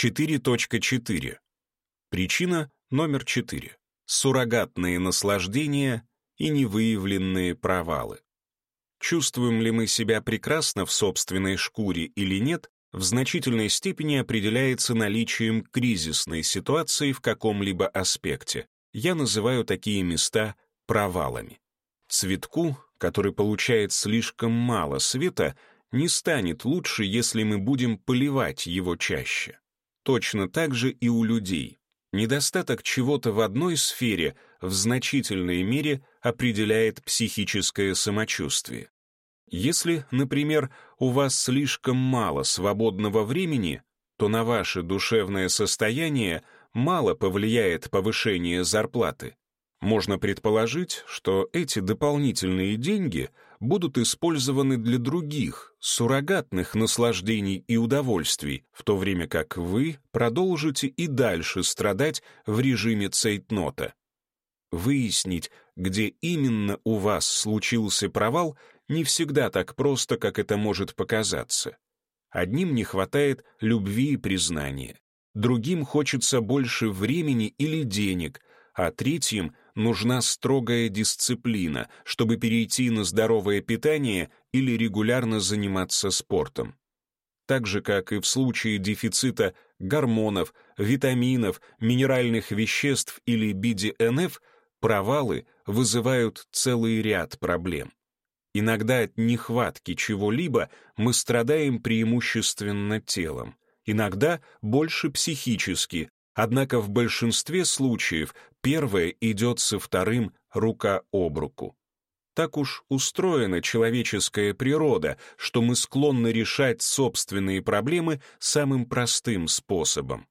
4.4. Причина номер 4. Суррогатные наслаждения и невыявленные провалы. Чувствуем ли мы себя прекрасно в собственной шкуре или нет, в значительной степени определяется наличием кризисной ситуации в каком-либо аспекте. Я называю такие места провалами. Цветку, который получает слишком мало света, не станет лучше, если мы будем поливать его чаще. Точно так же и у людей. Недостаток чего-то в одной сфере в значительной мере определяет психическое самочувствие. Если, например, у вас слишком мало свободного времени, то на ваше душевное состояние мало повлияет повышение зарплаты. Можно предположить, что эти дополнительные деньги будут использованы для других, суррогатных наслаждений и удовольствий, в то время как вы продолжите и дальше страдать в режиме цейтнота. Выяснить, где именно у вас случился провал, не всегда так просто, как это может показаться. Одним не хватает любви и признания, другим хочется больше времени или денег, а третьим нужна строгая дисциплина, чтобы перейти на здоровое питание или регулярно заниматься спортом. Так же, как и в случае дефицита гормонов, витаминов, минеральных веществ или BDNF, провалы вызывают целый ряд проблем. Иногда от нехватки чего-либо мы страдаем преимущественно телом, иногда больше психически, однако в большинстве случаев первое идет со вторым рука об руку. Так уж устроена человеческая природа, что мы склонны решать собственные проблемы самым простым способом.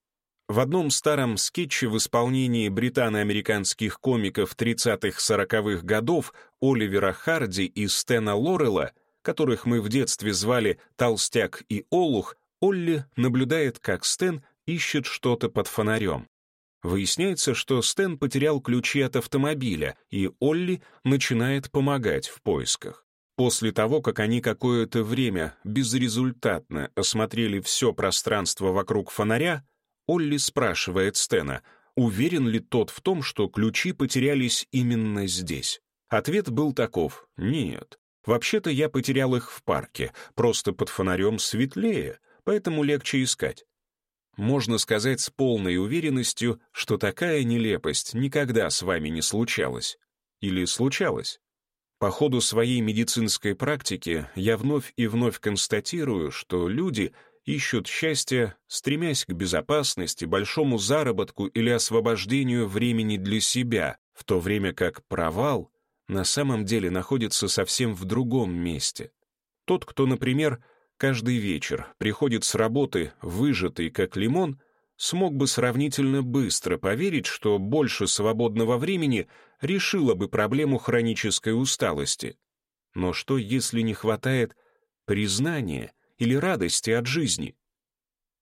В одном старом скетче в исполнении британо-американских комиков 30-40-х годов Оливера Харди и Стена Лорелла, которых мы в детстве звали Толстяк и Олух, Олли наблюдает, как Стэн ищет что-то под фонарем. Выясняется, что Стэн потерял ключи от автомобиля, и Олли начинает помогать в поисках. После того, как они какое-то время безрезультатно осмотрели все пространство вокруг фонаря, Олли спрашивает Стена, уверен ли тот в том, что ключи потерялись именно здесь. Ответ был таков — нет. Вообще-то я потерял их в парке, просто под фонарем светлее, поэтому легче искать. Можно сказать с полной уверенностью, что такая нелепость никогда с вами не случалась. Или случалась. По ходу своей медицинской практики я вновь и вновь констатирую, что люди ищут счастья, стремясь к безопасности, большому заработку или освобождению времени для себя, в то время как провал на самом деле находится совсем в другом месте. Тот, кто, например, каждый вечер приходит с работы, выжатый как лимон, смог бы сравнительно быстро поверить, что больше свободного времени решило бы проблему хронической усталости. Но что, если не хватает признания или радости от жизни?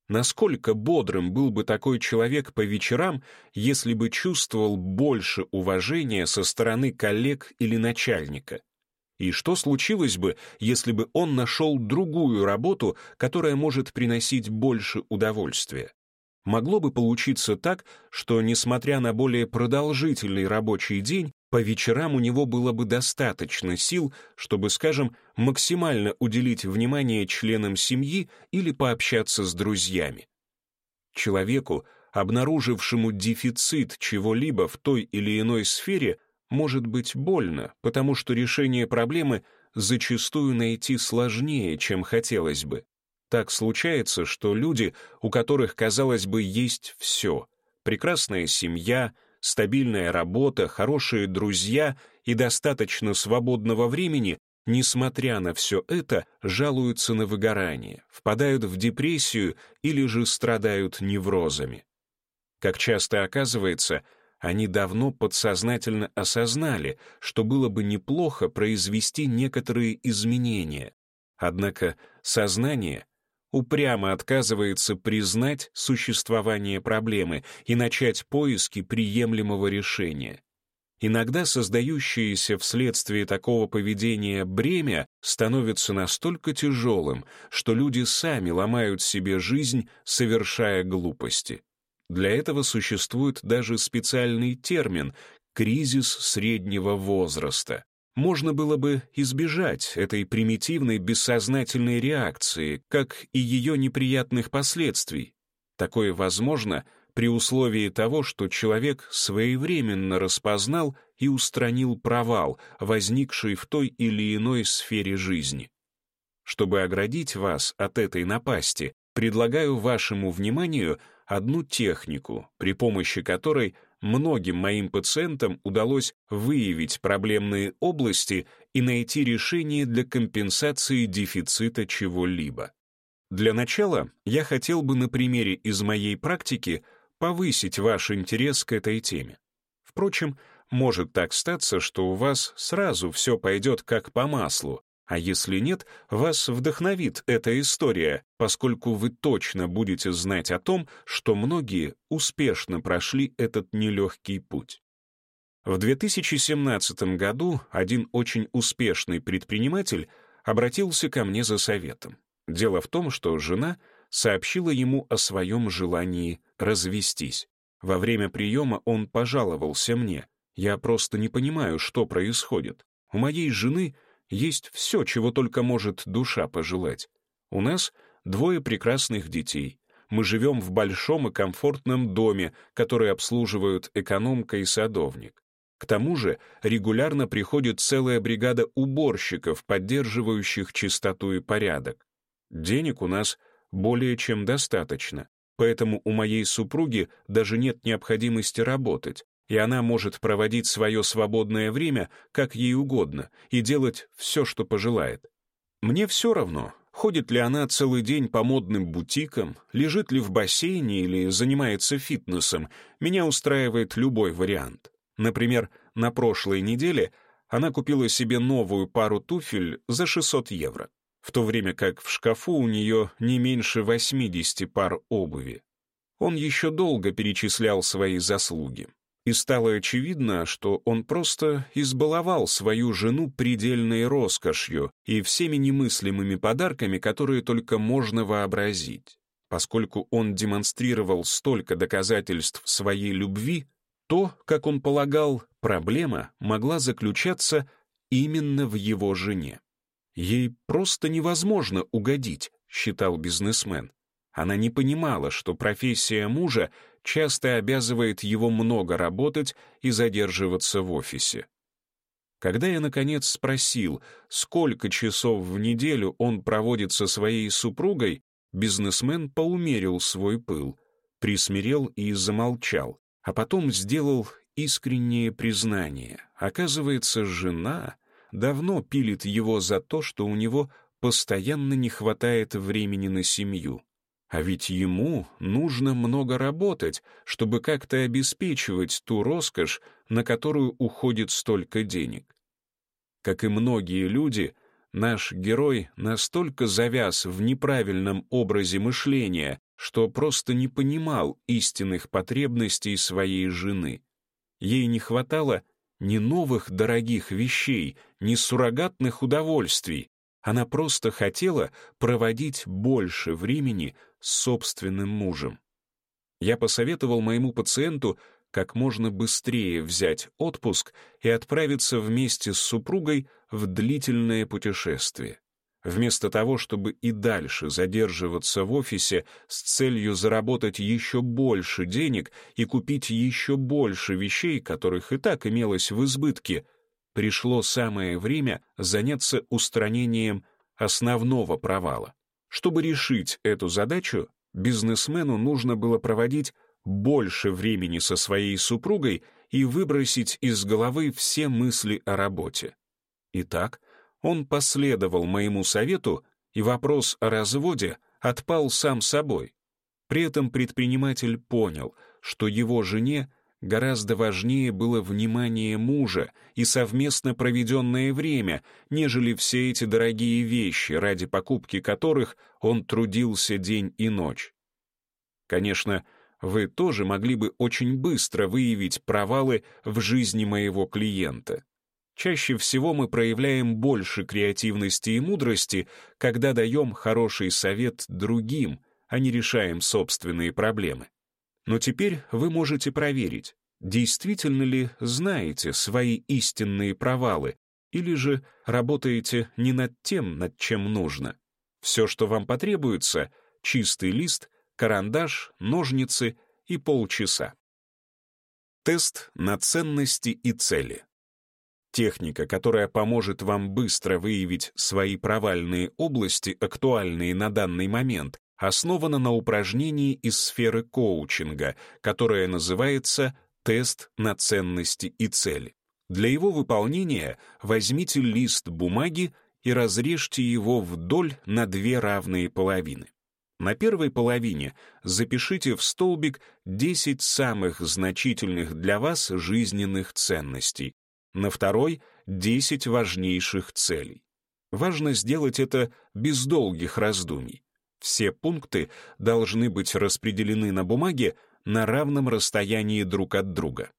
Насколько бодрым был бы такой человек по вечерам, если бы чувствовал больше уважения со стороны коллег или начальника? И что случилось бы, если бы он нашел другую работу, которая может приносить больше удовольствия? Могло бы получиться так, что, несмотря на более продолжительный рабочий день, по вечерам у него было бы достаточно сил, чтобы, скажем, максимально уделить внимание членам семьи или пообщаться с друзьями. Человеку, обнаружившему дефицит чего-либо в той или иной сфере, может быть больно, потому что решение проблемы зачастую найти сложнее, чем хотелось бы. Так случается, что люди, у которых, казалось бы, есть все — прекрасная семья, стабильная работа, хорошие друзья и достаточно свободного времени, несмотря на все это, жалуются на выгорание, впадают в депрессию или же страдают неврозами. Как часто оказывается, они давно подсознательно осознали, что было бы неплохо произвести некоторые изменения. Однако сознание упрямо отказывается признать существование проблемы и начать поиски приемлемого решения. Иногда создающееся вследствие такого поведения бремя становится настолько тяжелым, что люди сами ломают себе жизнь, совершая глупости. Для этого существует даже специальный термин «кризис среднего возраста». Можно было бы избежать этой примитивной бессознательной реакции, как и ее неприятных последствий. Такое возможно при условии того, что человек своевременно распознал и устранил провал, возникший в той или иной сфере жизни. Чтобы оградить вас от этой напасти, предлагаю вашему вниманию одну технику, при помощи которой многим моим пациентам удалось выявить проблемные области и найти решение для компенсации дефицита чего-либо. Для начала я хотел бы на примере из моей практики повысить ваш интерес к этой теме. Впрочем, может так статься, что у вас сразу все пойдет как по маслу, а если нет, вас вдохновит эта история, поскольку вы точно будете знать о том, что многие успешно прошли этот нелегкий путь. В 2017 году один очень успешный предприниматель обратился ко мне за советом. Дело в том, что жена — сообщила ему о своем желании развестись. Во время приема он пожаловался мне. Я просто не понимаю, что происходит. У моей жены есть все, чего только может душа пожелать. У нас двое прекрасных детей. Мы живем в большом и комфортном доме, который обслуживают экономка и садовник. К тому же регулярно приходит целая бригада уборщиков, поддерживающих чистоту и порядок. Денег у нас более чем достаточно, поэтому у моей супруги даже нет необходимости работать, и она может проводить свое свободное время как ей угодно и делать все, что пожелает. Мне все равно, ходит ли она целый день по модным бутикам, лежит ли в бассейне или занимается фитнесом, меня устраивает любой вариант. Например, на прошлой неделе она купила себе новую пару туфель за 600 евро в то время как в шкафу у нее не меньше 80 пар обуви. Он еще долго перечислял свои заслуги. И стало очевидно, что он просто избаловал свою жену предельной роскошью и всеми немыслимыми подарками, которые только можно вообразить. Поскольку он демонстрировал столько доказательств своей любви, то, как он полагал, проблема могла заключаться именно в его жене. Ей просто невозможно угодить, считал бизнесмен. Она не понимала, что профессия мужа часто обязывает его много работать и задерживаться в офисе. Когда я, наконец, спросил, сколько часов в неделю он проводит со своей супругой, бизнесмен поумерил свой пыл, присмирел и замолчал, а потом сделал искреннее признание. Оказывается, жена давно пилит его за то, что у него постоянно не хватает времени на семью. А ведь ему нужно много работать, чтобы как-то обеспечивать ту роскошь, на которую уходит столько денег. Как и многие люди, наш герой настолько завяз в неправильном образе мышления, что просто не понимал истинных потребностей своей жены. Ей не хватало ни новых дорогих вещей, ни суррогатных удовольствий. Она просто хотела проводить больше времени собственным мужем. Я посоветовал моему пациенту как можно быстрее взять отпуск и отправиться вместе с супругой в длительное путешествие. Вместо того, чтобы и дальше задерживаться в офисе с целью заработать еще больше денег и купить еще больше вещей, которых и так имелось в избытке, пришло самое время заняться устранением основного провала. Чтобы решить эту задачу, бизнесмену нужно было проводить больше времени со своей супругой и выбросить из головы все мысли о работе. Итак, он последовал моему совету, и вопрос о разводе отпал сам собой. При этом предприниматель понял, что его жене гораздо важнее было внимание мужа и совместно проведенное время, нежели все эти дорогие вещи, ради покупки которых он трудился день и ночь. Конечно, вы тоже могли бы очень быстро выявить провалы в жизни моего клиента. Чаще всего мы проявляем больше креативности и мудрости, когда даем хороший совет другим, а не решаем собственные проблемы. Но теперь вы можете проверить, действительно ли знаете свои истинные провалы, или же работаете не над тем, над чем нужно. Все, что вам потребуется — чистый лист, карандаш, ножницы и полчаса. Тест на ценности и цели. Техника, которая поможет вам быстро выявить свои провальные области, актуальные на данный момент, основана на упражнении из сферы коучинга, которое называется «тест на ценности и цели». Для его выполнения возьмите лист бумаги и разрежьте его вдоль на две равные половины. На первой половине запишите в столбик 10 самых значительных для вас жизненных ценностей, на второй — 10 важнейших целей. Важно сделать это без долгих раздумий. Все пункты должны быть распределены на бумаге на равном расстоянии друг от друга.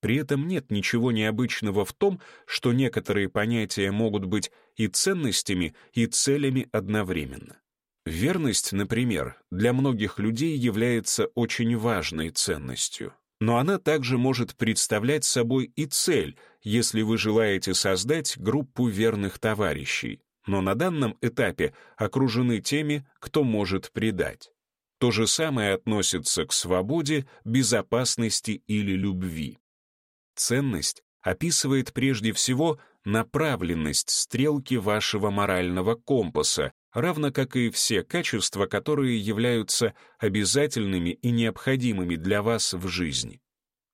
При этом нет ничего необычного в том, что некоторые понятия могут быть и ценностями, и целями одновременно. Верность, например, для многих людей является очень важной ценностью. Но она также может представлять собой и цель, если вы желаете создать группу верных товарищей, но на данном этапе окружены теми, кто может предать. То же самое относится к свободе, безопасности или любви. Ценность описывает прежде всего направленность стрелки вашего морального компаса, равно как и все качества, которые являются обязательными и необходимыми для вас в жизни.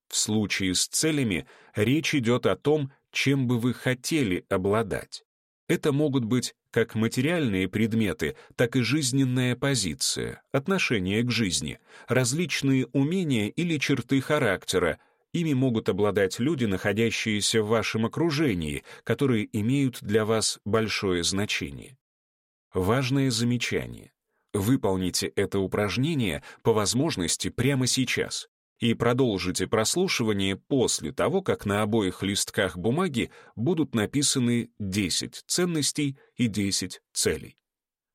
В случае с целями речь идет о том, чем бы вы хотели обладать. Это могут быть как материальные предметы, так и жизненная позиция, отношение к жизни, различные умения или черты характера, Ими могут обладать люди, находящиеся в вашем окружении, которые имеют для вас большое значение. Важное замечание. Выполните это упражнение по возможности прямо сейчас и продолжите прослушивание после того, как на обоих листках бумаги будут написаны 10 ценностей и 10 целей.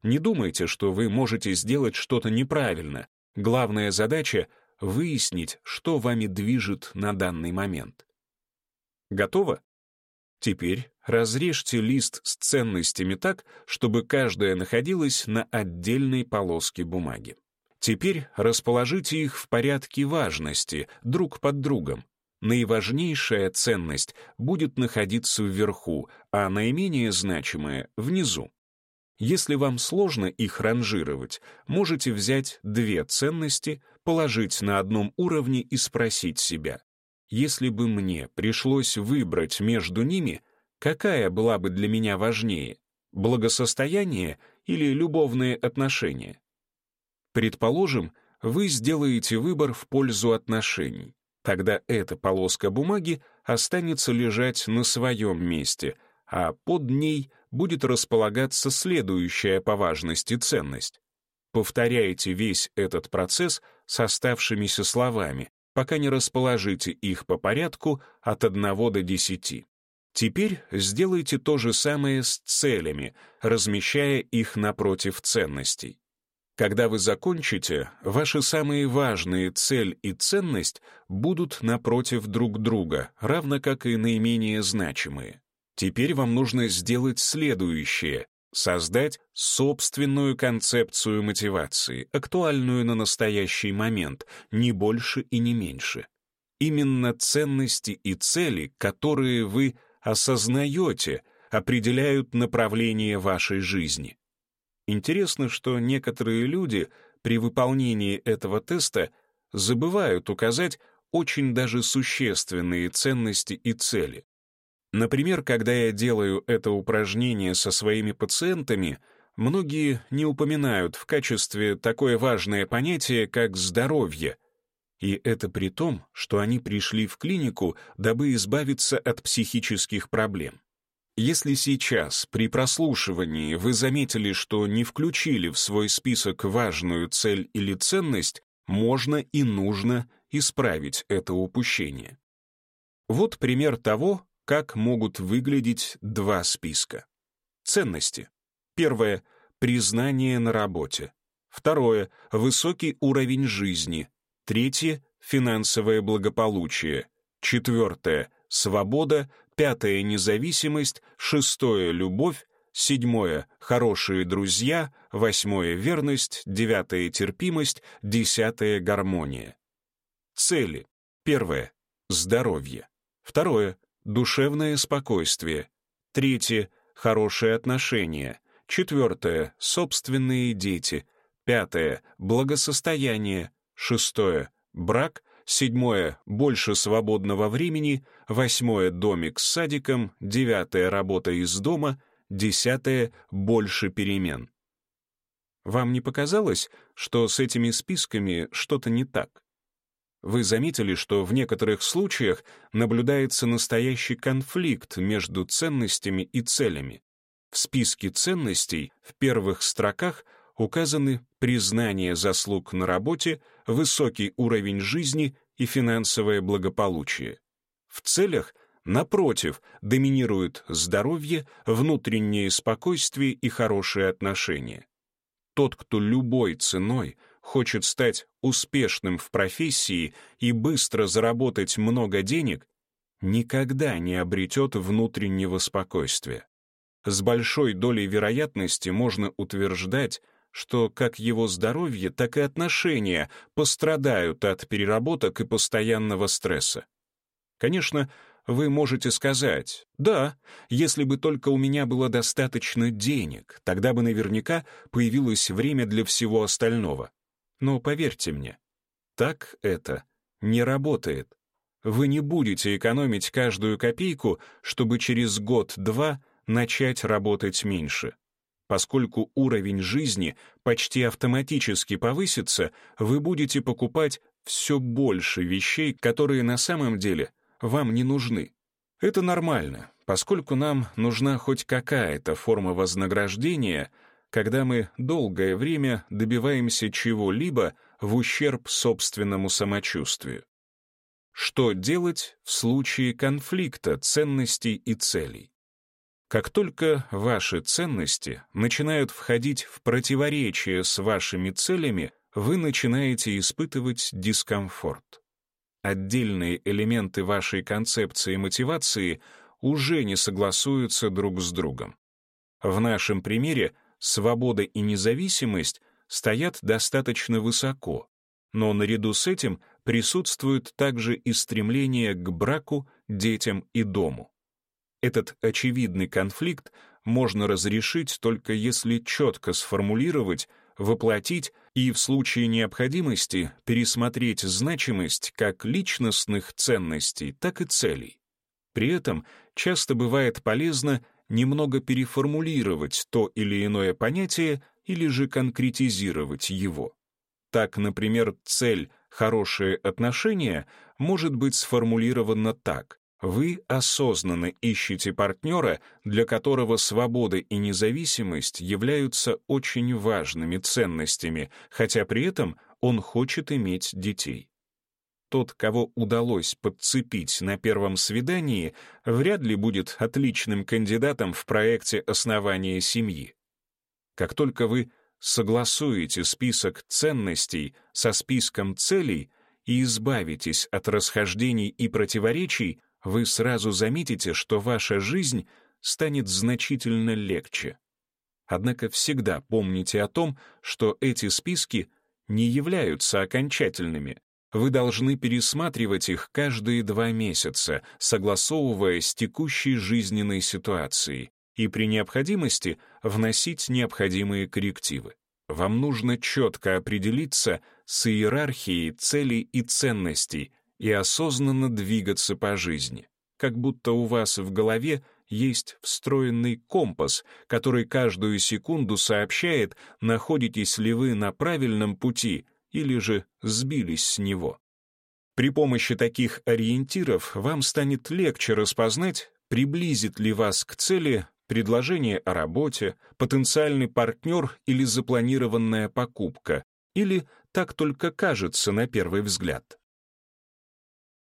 Не думайте, что вы можете сделать что-то неправильно. Главная задача выяснить, что вами движет на данный момент. Готово? Теперь разрежьте лист с ценностями так, чтобы каждая находилась на отдельной полоске бумаги. Теперь расположите их в порядке важности, друг под другом. Наиважнейшая ценность будет находиться вверху, а наименее значимая — внизу. Если вам сложно их ранжировать, можете взять две ценности, положить на одном уровне и спросить себя, если бы мне пришлось выбрать между ними, какая была бы для меня важнее, благосостояние или любовные отношения? Предположим, вы сделаете выбор в пользу отношений. Тогда эта полоска бумаги останется лежать на своем месте, а под ней будет располагаться следующая по важности ценность. Повторяйте весь этот процесс с оставшимися словами, пока не расположите их по порядку от 1 до 10. Теперь сделайте то же самое с целями, размещая их напротив ценностей. Когда вы закончите, ваши самые важные цель и ценность будут напротив друг друга, равно как и наименее значимые. Теперь вам нужно сделать следующее — создать собственную концепцию мотивации, актуальную на настоящий момент, не больше и не меньше. Именно ценности и цели, которые вы осознаете, определяют направление вашей жизни. Интересно, что некоторые люди при выполнении этого теста забывают указать очень даже существенные ценности и цели. Например, когда я делаю это упражнение со своими пациентами, многие не упоминают в качестве такое важное понятие, как здоровье. И это при том, что они пришли в клинику, дабы избавиться от психических проблем. Если сейчас при прослушивании вы заметили, что не включили в свой список важную цель или ценность, можно и нужно исправить это упущение. Вот пример того, как могут выглядеть два списка. Ценности. Первое — признание на работе. Второе — высокий уровень жизни. Третье — финансовое благополучие. Четвертое — свобода. Пятое — независимость. Шестое — любовь. Седьмое — хорошие друзья. Восьмое — верность. Девятое — терпимость. Десятое — гармония. Цели. Первое — здоровье. Второе — душевное спокойствие. Третье — хорошие отношения. Четвертое — собственные дети. Пятое — благосостояние. Шестое — брак. Седьмое — больше свободного времени. Восьмое — домик с садиком. Девятое — работа из дома. Десятое — больше перемен. Вам не показалось, что с этими списками что-то не так? Вы заметили, что в некоторых случаях наблюдается настоящий конфликт между ценностями и целями. В списке ценностей в первых строках указаны признание заслуг на работе, высокий уровень жизни и финансовое благополучие. В целях, напротив, доминируют здоровье, внутреннее спокойствие и хорошие отношения. Тот, кто любой ценой хочет стать успешным в профессии и быстро заработать много денег, никогда не обретет внутреннего спокойствия. С большой долей вероятности можно утверждать, что как его здоровье, так и отношения пострадают от переработок и постоянного стресса. Конечно, вы можете сказать, да, если бы только у меня было достаточно денег, тогда бы наверняка появилось время для всего остального. Но поверьте мне, так это не работает. Вы не будете экономить каждую копейку, чтобы через год-два начать работать меньше. Поскольку уровень жизни почти автоматически повысится, вы будете покупать все больше вещей, которые на самом деле вам не нужны. Это нормально, поскольку нам нужна хоть какая-то форма вознаграждения, когда мы долгое время добиваемся чего-либо в ущерб собственному самочувствию. Что делать в случае конфликта ценностей и целей? Как только ваши ценности начинают входить в противоречие с вашими целями, вы начинаете испытывать дискомфорт. Отдельные элементы вашей концепции мотивации уже не согласуются друг с другом. В нашем примере свобода и независимость стоят достаточно высоко, но наряду с этим присутствует также и стремление к браку, детям и дому. Этот очевидный конфликт можно разрешить только если четко сформулировать, воплотить и в случае необходимости пересмотреть значимость как личностных ценностей, так и целей. При этом часто бывает полезно немного переформулировать то или иное понятие или же конкретизировать его. Так, например, цель «хорошие отношения» может быть сформулирована так. Вы осознанно ищете партнера, для которого свобода и независимость являются очень важными ценностями, хотя при этом он хочет иметь детей. Тот, кого удалось подцепить на первом свидании, вряд ли будет отличным кандидатом в проекте основания семьи. Как только вы согласуете список ценностей со списком целей и избавитесь от расхождений и противоречий, вы сразу заметите, что ваша жизнь станет значительно легче. Однако всегда помните о том, что эти списки не являются окончательными. Вы должны пересматривать их каждые два месяца, согласовывая с текущей жизненной ситуацией, и при необходимости вносить необходимые коррективы. Вам нужно четко определиться с иерархией целей и ценностей, и осознанно двигаться по жизни, как будто у вас в голове есть встроенный компас, который каждую секунду сообщает, находитесь ли вы на правильном пути или же сбились с него. При помощи таких ориентиров вам станет легче распознать, приблизит ли вас к цели предложение о работе, потенциальный партнер или запланированная покупка, или так только кажется на первый взгляд.